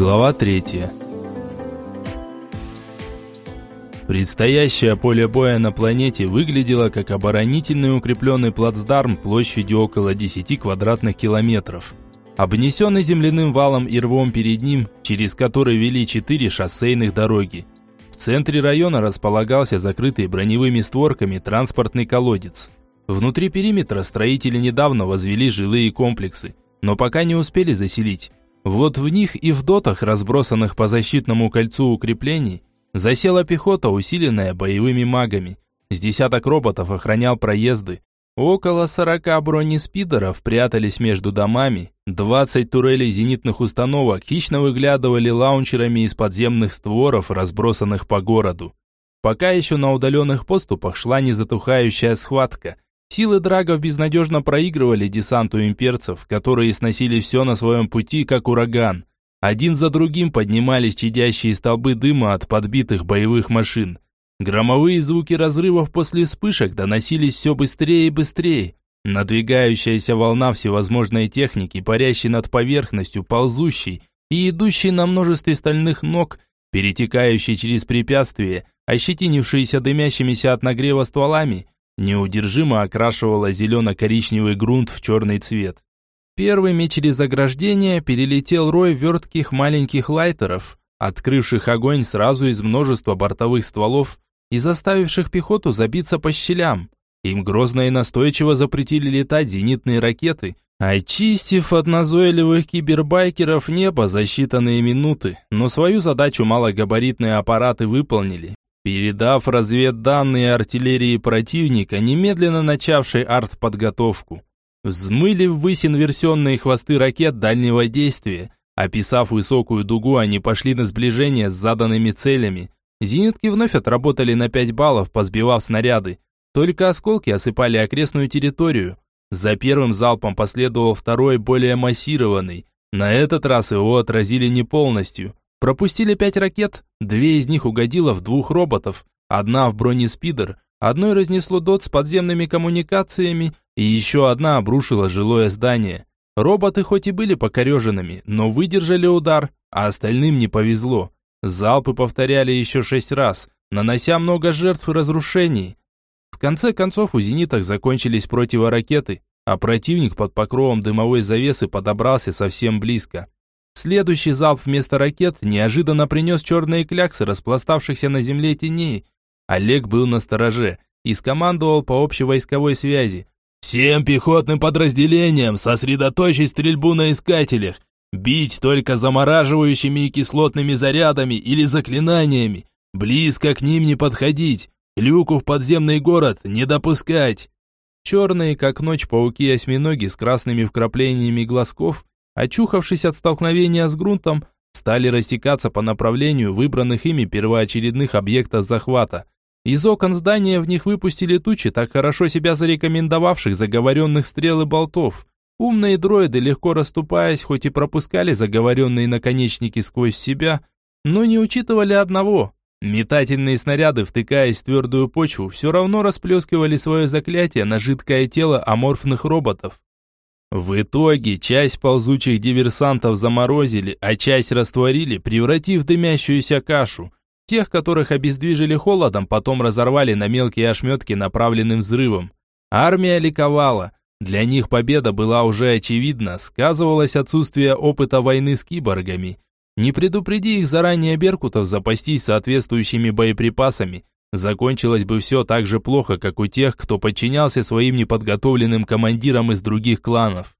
Глава 3. Предстоящее поле боя на планете выглядело как оборонительный укрепленный плацдарм площадью около 10 квадратных километров, обнесенный земляным валом и рвом перед ним, через который вели четыре шоссейных дороги. В центре района располагался закрытый броневыми створками транспортный колодец. Внутри периметра строители недавно возвели жилые комплексы, но пока не успели заселить. Вот в них и в дотах, разбросанных по защитному кольцу укреплений, засела пехота, усиленная боевыми магами. С десяток роботов охранял проезды. Около сорока бронеспидеров прятались между домами. Двадцать турелей зенитных установок хищно выглядывали лаунчерами из подземных створов, разбросанных по городу. Пока еще на удаленных подступах шла незатухающая схватка – Силы драгов безнадежно проигрывали десанту имперцев, которые сносили все на своем пути, как ураган. Один за другим поднимались чадящие столбы дыма от подбитых боевых машин. Громовые звуки разрывов после вспышек доносились все быстрее и быстрее. Надвигающаяся волна всевозможной техники, парящей над поверхностью, ползущей и идущей на множестве стальных ног, перетекающей через препятствия, ощетинившиеся дымящимися от нагрева стволами – неудержимо окрашивала зелено-коричневый грунт в черный цвет. Первыми через ограждение перелетел рой вертких маленьких лайтеров, открывших огонь сразу из множества бортовых стволов и заставивших пехоту забиться по щелям. Им грозно и настойчиво запретили летать зенитные ракеты, очистив от назойливых кибербайкеров небо за считанные минуты, но свою задачу малогабаритные аппараты выполнили, передав разведданные артиллерии противника, немедленно начавшей артподготовку. Взмыли ввысь инверсионные хвосты ракет дальнего действия. Описав высокую дугу, они пошли на сближение с заданными целями. Зенитки вновь отработали на 5 баллов, позбивав снаряды. Только осколки осыпали окрестную территорию. За первым залпом последовал второй, более массированный. На этот раз его отразили не полностью. Пропустили пять ракет, две из них угодило в двух роботов, одна в бронеспидер, одной разнесло дот с подземными коммуникациями, и еще одна обрушила жилое здание. Роботы хоть и были покореженными, но выдержали удар, а остальным не повезло. Залпы повторяли еще шесть раз, нанося много жертв и разрушений. В конце концов у зениток закончились противоракеты, а противник под покровом дымовой завесы подобрался совсем близко. Следующий залп вместо ракет неожиданно принес черные кляксы распластавшихся на земле теней. Олег был на стороже и скомандовал по общевойсковой связи. «Всем пехотным подразделениям сосредоточить стрельбу на искателях. Бить только замораживающими и кислотными зарядами или заклинаниями. Близко к ним не подходить. Люку в подземный город не допускать». Черные, как ночь, пауки-осьминоги с красными вкраплениями глазков очухавшись от столкновения с грунтом, стали растекаться по направлению выбранных ими первоочередных объектов захвата. Из окон здания в них выпустили тучи, так хорошо себя зарекомендовавших заговоренных стрел и болтов. Умные дроиды, легко расступаясь, хоть и пропускали заговоренные наконечники сквозь себя, но не учитывали одного. Метательные снаряды, втыкаясь в твердую почву, все равно расплескивали свое заклятие на жидкое тело аморфных роботов. В итоге часть ползучих диверсантов заморозили, а часть растворили, превратив дымящуюся кашу. Тех, которых обездвижили холодом, потом разорвали на мелкие ошметки направленным взрывом. Армия ликовала. Для них победа была уже очевидна, сказывалось отсутствие опыта войны с киборгами. Не предупреди их заранее Беркутов запастись соответствующими боеприпасами, Закончилось бы все так же плохо, как у тех, кто подчинялся своим неподготовленным командирам из других кланов.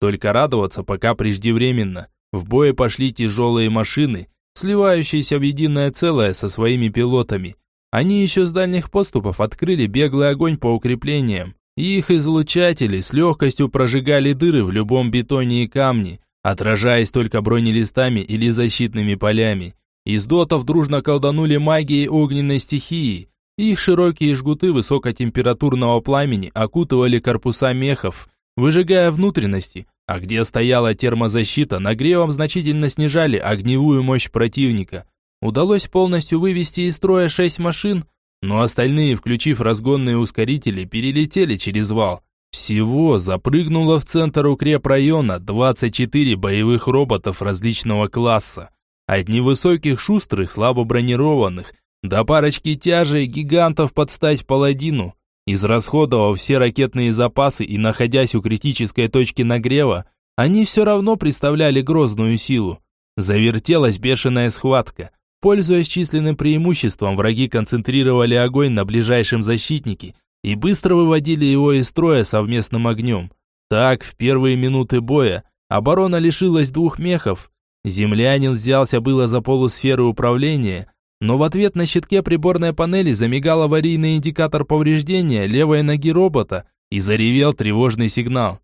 Только радоваться пока преждевременно. В бой пошли тяжелые машины, сливающиеся в единое целое со своими пилотами. Они еще с дальних поступов открыли беглый огонь по укреплениям. Их излучатели с легкостью прожигали дыры в любом бетоне и камне, отражаясь только бронелистами или защитными полями. Из дотов дружно колданули магией огненной стихии. Их широкие жгуты высокотемпературного пламени окутывали корпуса мехов, выжигая внутренности, а где стояла термозащита, нагревом значительно снижали огневую мощь противника. Удалось полностью вывести из строя шесть машин, но остальные, включив разгонные ускорители, перелетели через вал. Всего запрыгнуло в центр укрепрайона 24 боевых роботов различного класса. От невысоких шустрых, слабо бронированных, до парочки тяжей гигантов под стать паладину. Израсходовав все ракетные запасы и находясь у критической точки нагрева, они все равно представляли грозную силу. Завертелась бешеная схватка. Пользуясь численным преимуществом, враги концентрировали огонь на ближайшем защитнике и быстро выводили его из строя совместным огнем. Так, в первые минуты боя, оборона лишилась двух мехов. Землянин взялся было за полусферу управления, но в ответ на щитке приборной панели замигал аварийный индикатор повреждения левой ноги робота и заревел тревожный сигнал.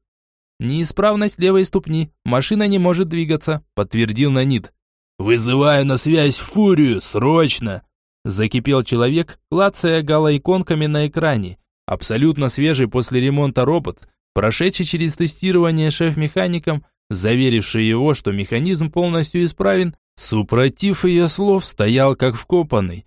«Неисправность левой ступни. Машина не может двигаться», – подтвердил Нанит. «Вызываю на связь фурию, срочно!» Закипел человек, клацая галоиконками на экране. Абсолютно свежий после ремонта робот, прошедший через тестирование шеф-механиком, заверивший его, что механизм полностью исправен, супротив ее слов, стоял как вкопанный.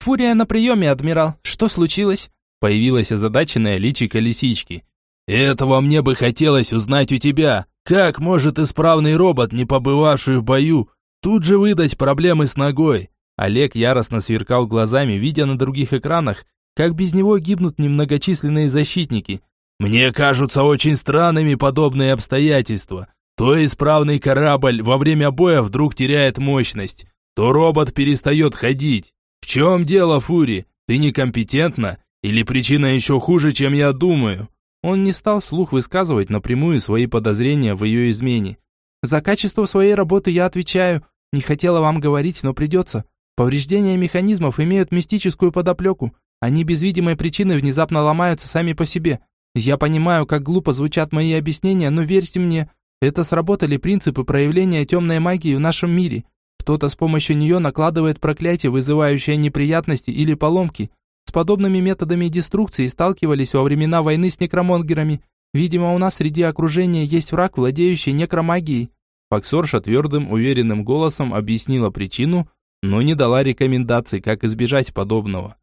«Фурия на приеме, адмирал. Что случилось?» Появилась озадаченная личико лисички. Этого мне бы хотелось узнать у тебя. Как может исправный робот, не побывавший в бою, тут же выдать проблемы с ногой? Олег яростно сверкал глазами, видя на других экранах, как без него гибнут немногочисленные защитники. Мне кажутся очень странными подобные обстоятельства. То исправный корабль во время боя вдруг теряет мощность, то робот перестает ходить. В чем дело, Фури? Ты некомпетентна? Или причина еще хуже, чем я думаю? Он не стал вслух высказывать напрямую свои подозрения в ее измене. «За качество своей работы я отвечаю. Не хотела вам говорить, но придется. Повреждения механизмов имеют мистическую подоплеку. Они без видимой причины внезапно ломаются сами по себе. Я понимаю, как глупо звучат мои объяснения, но верьте мне, это сработали принципы проявления темной магии в нашем мире. Кто-то с помощью нее накладывает проклятие, вызывающее неприятности или поломки, с подобными методами деструкции сталкивались во времена войны с некромонгерами. Видимо, у нас среди окружения есть враг, владеющий некромагией. Факсорша твердым, уверенным голосом объяснила причину, но не дала рекомендаций, как избежать подобного.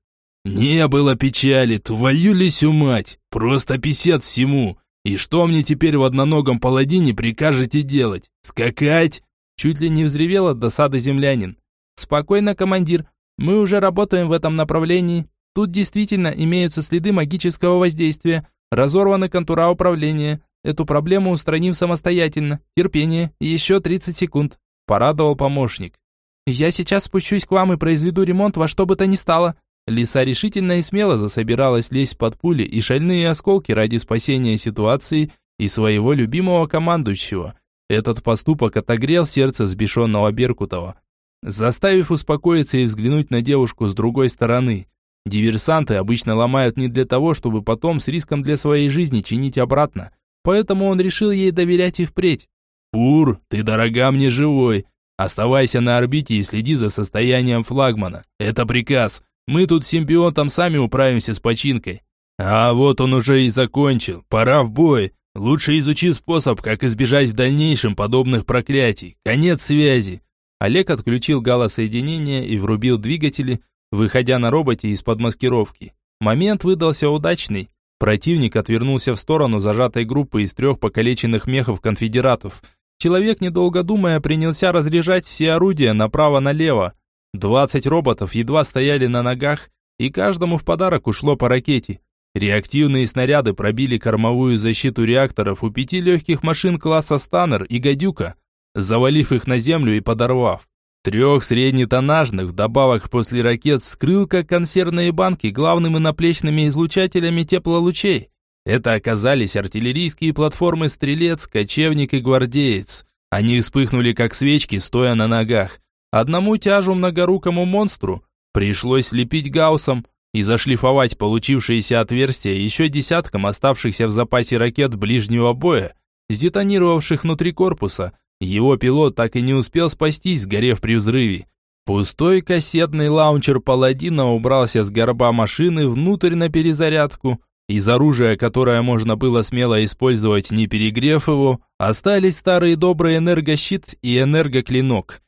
«Не было печали, твою лисю мать! Просто писец всему! И что мне теперь в одноногом паладине прикажете делать? Скакать?» Чуть ли не взревел от досады землянин. «Спокойно, командир, мы уже работаем в этом направлении. Тут действительно имеются следы магического воздействия, разорваны контура управления. Эту проблему устраним самостоятельно. Терпение, еще 30 секунд. Порадовал помощник. Я сейчас спущусь к вам и произведу ремонт во что бы то ни стало. Лиса решительно и смело засобиралась лезть под пули и шальные осколки ради спасения ситуации и своего любимого командующего. Этот поступок отогрел сердце сбешенного Беркутова, заставив успокоиться и взглянуть на девушку с другой стороны. Диверсанты обычно ломают не для того, чтобы потом с риском для своей жизни чинить обратно. Поэтому он решил ей доверять и впредь. «Пур, ты дорога мне живой. Оставайся на орбите и следи за состоянием флагмана. Это приказ. Мы тут с симбионтом сами управимся с починкой». «А вот он уже и закончил. Пора в бой. Лучше изучи способ, как избежать в дальнейшем подобных проклятий. Конец связи». Олег отключил галосоединение и врубил двигатели, выходя на роботе из-под маскировки. Момент выдался удачный. Противник отвернулся в сторону зажатой группы из трех покалеченных мехов конфедератов. Человек, недолго думая, принялся разряжать все орудия направо-налево. Двадцать роботов едва стояли на ногах, и каждому в подарок ушло по ракете. Реактивные снаряды пробили кормовую защиту реакторов у пяти легких машин класса «Станнер» и «Гадюка», завалив их на землю и подорвав. Трех среднетоннажных, вдобавок после ракет, вскрыл как консервные банки главными наплечными излучателями теплолучей. Это оказались артиллерийские платформы «Стрелец», «Кочевник» и «Гвардеец». Они вспыхнули как свечки, стоя на ногах. Одному тяжу многорукому монстру пришлось лепить гаусом и зашлифовать получившиеся отверстия еще десяткам оставшихся в запасе ракет ближнего боя, сдетонировавших внутри корпуса – его пилот так и не успел спастись, сгорев при взрыве. Пустой кассетный лаунчер Паладина убрался с горба машины внутрь на перезарядку. Из оружия, которое можно было смело использовать, не перегрев его, остались старые добрые энергощит и энергоклинок.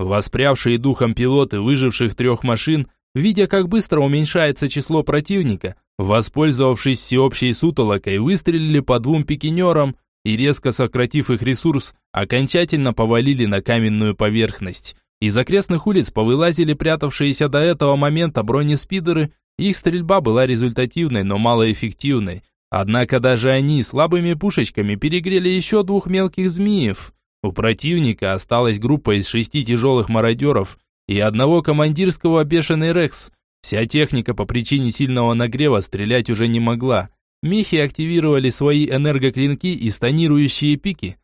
Воспрявшие духом пилоты выживших трех машин, видя, как быстро уменьшается число противника, воспользовавшись всеобщей сутолокой, выстрелили по двум пикинерам, и резко сократив их ресурс, окончательно повалили на каменную поверхность. Из окрестных улиц повылазили прятавшиеся до этого момента бронеспидеры. Их стрельба была результативной, но малоэффективной. Однако даже они слабыми пушечками перегрели еще двух мелких змеев. У противника осталась группа из шести тяжелых мародеров и одного командирского бешеный Рекс. Вся техника по причине сильного нагрева стрелять уже не могла. Мехи активировали свои энергоклинки и станирующие пики.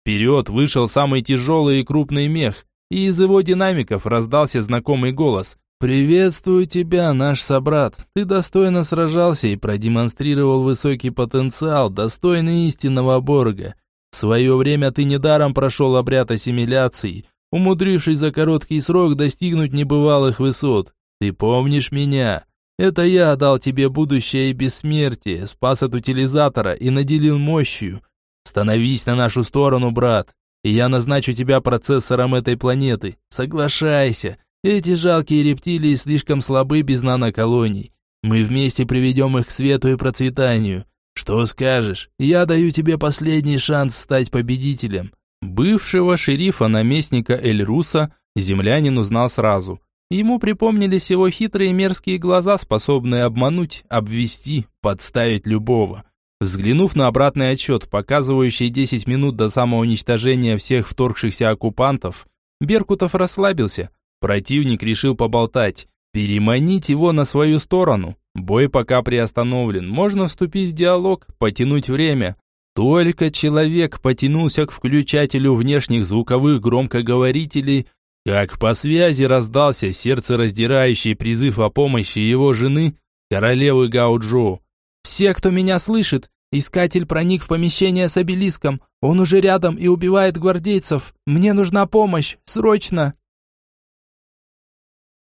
Вперед вышел самый тяжелый и крупный мех, и из его динамиков раздался знакомый голос. «Приветствую тебя, наш собрат. Ты достойно сражался и продемонстрировал высокий потенциал, достойный истинного Борга. В свое время ты недаром прошел обряд ассимиляции, умудрившись за короткий срок достигнуть небывалых высот. Ты помнишь меня? Это я дал тебе будущее и бессмертие, спас от утилизатора и наделил мощью. Становись на нашу сторону, брат, и я назначу тебя процессором этой планеты. Соглашайся, эти жалкие рептилии слишком слабы без наноколоний. Мы вместе приведем их к свету и процветанию. Что скажешь? Я даю тебе последний шанс стать победителем. Бывшего шерифа-наместника Эльруса землянин узнал сразу. Ему припомнились его хитрые мерзкие глаза, способные обмануть, обвести, подставить любого. Взглянув на обратный отчет, показывающий 10 минут до самоуничтожения всех вторгшихся оккупантов, Беркутов расслабился. Противник решил поболтать, переманить его на свою сторону. Бой пока приостановлен, можно вступить в диалог, потянуть время. Только человек потянулся к включателю внешних звуковых громкоговорителей, как по связи раздался сердцераздирающий призыв о помощи его жены, королевы Гауджоу. «Все, кто меня слышит, искатель проник в помещение с обелиском. Он уже рядом и убивает гвардейцев. Мне нужна помощь, срочно!»